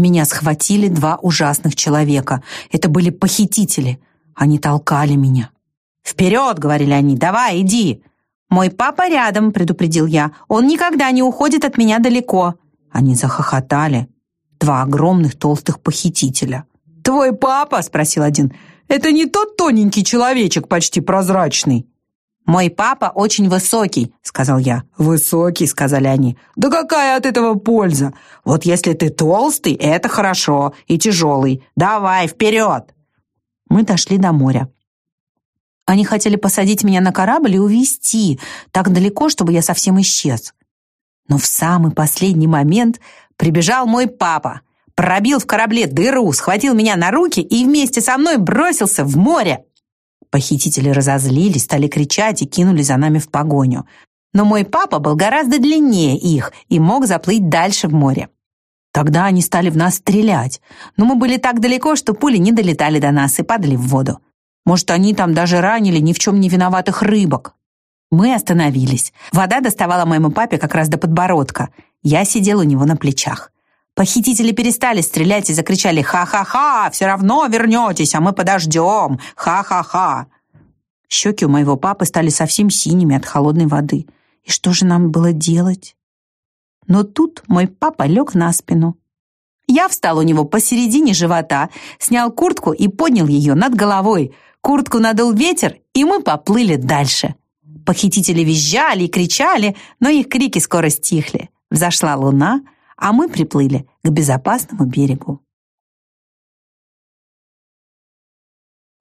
Меня схватили два ужасных человека. Это были похитители. Они толкали меня. «Вперед!» — говорили они. «Давай, иди!» «Мой папа рядом», — предупредил я. «Он никогда не уходит от меня далеко». Они захохотали. Два огромных толстых похитителя. «Твой папа?» — спросил один. «Это не тот тоненький человечек, почти прозрачный?» «Мой папа очень высокий», — сказал я. «Высокий», — сказали они. «Да какая от этого польза? Вот если ты толстый, это хорошо, и тяжелый. Давай, вперед!» Мы дошли до моря. Они хотели посадить меня на корабль и увезти так далеко, чтобы я совсем исчез. Но в самый последний момент прибежал мой папа, пробил в корабле дыру, схватил меня на руки и вместе со мной бросился в море. Похитители разозлились, стали кричать и кинули за нами в погоню. Но мой папа был гораздо длиннее их и мог заплыть дальше в море. Тогда они стали в нас стрелять, но мы были так далеко, что пули не долетали до нас и падали в воду. Может, они там даже ранили ни в чем не виноватых рыбок. Мы остановились. Вода доставала моему папе как раз до подбородка. Я сидел у него на плечах. Похитители перестали стрелять и закричали «Ха-ха-ха! Все равно вернетесь, а мы подождем! Ха-ха-ха!» Щеки у моего папы стали совсем синими от холодной воды. И что же нам было делать? Но тут мой папа лег на спину. Я встал у него посередине живота, снял куртку и поднял ее над головой. Куртку надул ветер, и мы поплыли дальше. Похитители визжали и кричали, но их крики скоро стихли. Взошла луна — а мы приплыли к безопасному берегу.